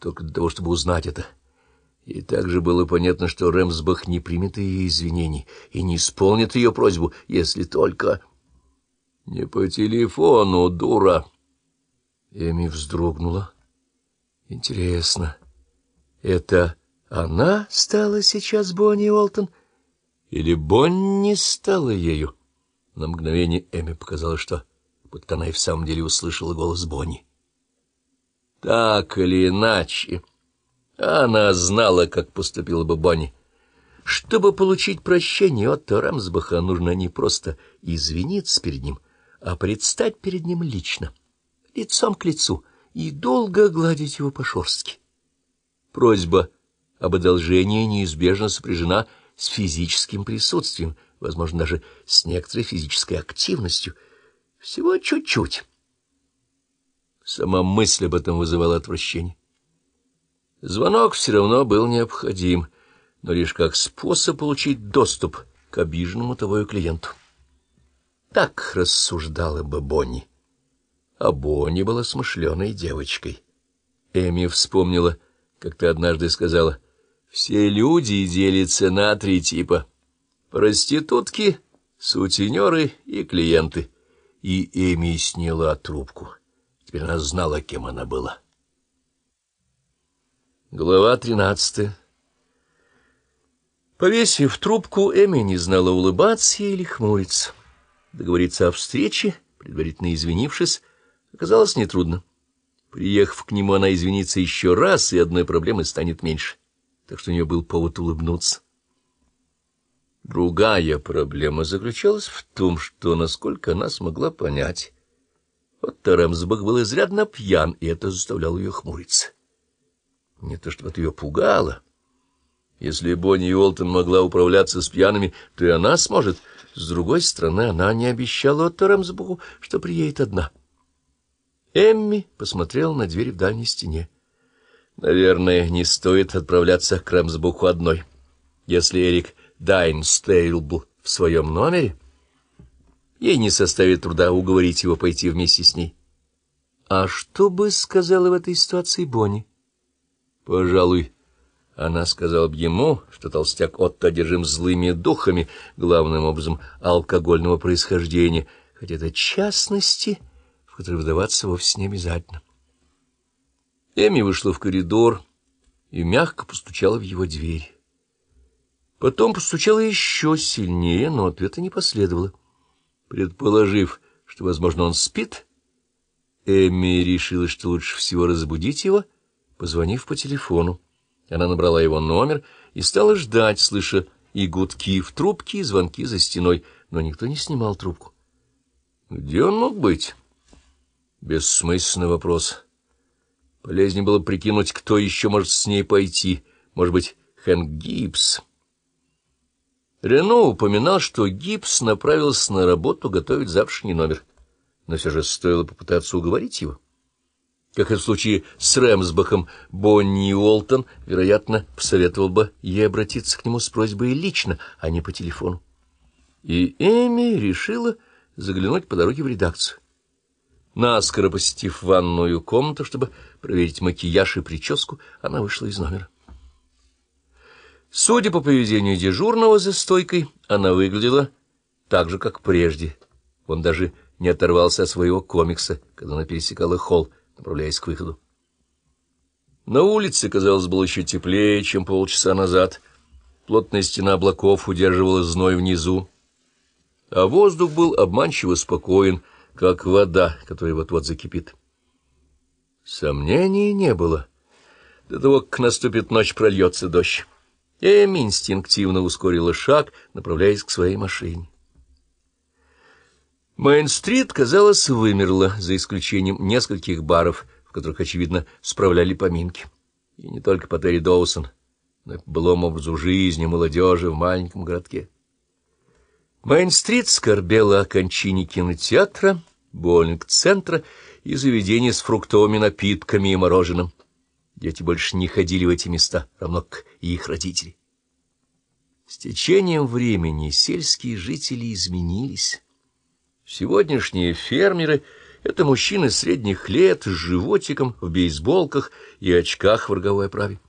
только для того, чтобы узнать это. И также было понятно, что Рэмсбах не примет ее извинений и не исполнит ее просьбу, если только... — Не по телефону, дура! Эми вздрогнула. — Интересно, это она стала сейчас Бонни Уолтон? Или Бонни стала ею? На мгновение Эми показалось, что будто она и в самом деле услышала голос Бонни. Так или иначе, она знала, как поступила бы Бонни. Чтобы получить прощение от Рамсбаха, нужно не просто извиниться перед ним, а предстать перед ним лично, лицом к лицу, и долго гладить его по-шорстки. Просьба об одолжении неизбежно сопряжена с физическим присутствием, возможно, даже с некоторой физической активностью. Всего чуть-чуть. Сама мысль об этом вызывала отвращение. Звонок все равно был необходим, но лишь как способ получить доступ к обиженному того клиенту. Так рассуждала бы Бонни. А Бонни была смышленой девочкой. Эми вспомнила, как ты однажды сказала, «Все люди делятся на три типа — проститутки, сутенеры и клиенты». И Эми сняла трубку. Теперь она знала, кем она была. Глава тринадцатая Повесив трубку, Эми не знала, улыбаться или хмуриться. Договориться о встрече, предварительно извинившись, оказалось нетрудно. Приехав к нему, она извинится еще раз, и одной проблемы станет меньше. Так что у нее был повод улыбнуться. Другая проблема заключалась в том, что, насколько она смогла понять, вот Ремсбах был изрядно пьян, и это заставляло ее хмуриться. Не то чтобы это ее пугало. Если Бонни Уолтон могла управляться с пьяными, то и она сможет. С другой стороны, она не обещала Отто Ремсбаху, что приедет одна. Эмми посмотрела на дверь в дальней стене. Наверное, не стоит отправляться к Ремсбуху одной. Если Эрик Дайнстейл был в своем номере... Ей не составит труда уговорить его пойти вместе с ней. А что бы сказала в этой ситуации Бонни? Пожалуй, она сказала бы ему, что толстяк Отто одержим злыми духами, главным образом алкогольного происхождения, хотя это частности, в которые вдаваться вовсе не обязательно. Эми вышла в коридор и мягко постучала в его дверь. Потом постучала еще сильнее, но ответа не последовало. Предположив, что, возможно, он спит, Эми решила, что лучше всего разбудить его, позвонив по телефону. Она набрала его номер и стала ждать, слыша и гудки в трубке, и звонки за стеной, но никто не снимал трубку. Где он мог быть? Бессмысленный вопрос. Полезнее было прикинуть, кто еще может с ней пойти. Может быть, Хэнк Гибс... Рено упоминал, что Гипс направился на работу готовить завтрашний номер, но все же стоило попытаться уговорить его. Как и в случае с Рэмсбахом, Бонни Уолтон, вероятно, посоветовал бы ей обратиться к нему с просьбой лично, а не по телефону. И Эми решила заглянуть по дороге в редакцию. Наскоро посетив ванную комнату, чтобы проверить макияж и прическу, она вышла из номера. Судя по поведению дежурного за стойкой, она выглядела так же, как прежде. Он даже не оторвался от своего комикса, когда она пересекала холл, направляясь к выходу. На улице, казалось, было еще теплее, чем полчаса назад. Плотная стена облаков удерживала зной внизу, а воздух был обманчиво спокоен, как вода, которая вот-вот закипит. Сомнений не было. До того, как наступит ночь, прольется дождь. Эми инстинктивно ускорила шаг, направляясь к своей машине. Мейн-стрит, казалось, вымерла, за исключением нескольких баров, в которых, очевидно, справляли поминки. И не только по Терри Доусон, но и по былому образу жизни молодежи в маленьком городке. Мейн-стрит скорбела о кончине кинотеатра, боулинг-центра и заведения с фруктовыми напитками и мороженым. Дети больше не ходили в эти места, равно как и их родители. С течением времени сельские жители изменились. Сегодняшние фермеры Это мужчины средних лет с животиком, в бейсболках и очках в роговой оправе.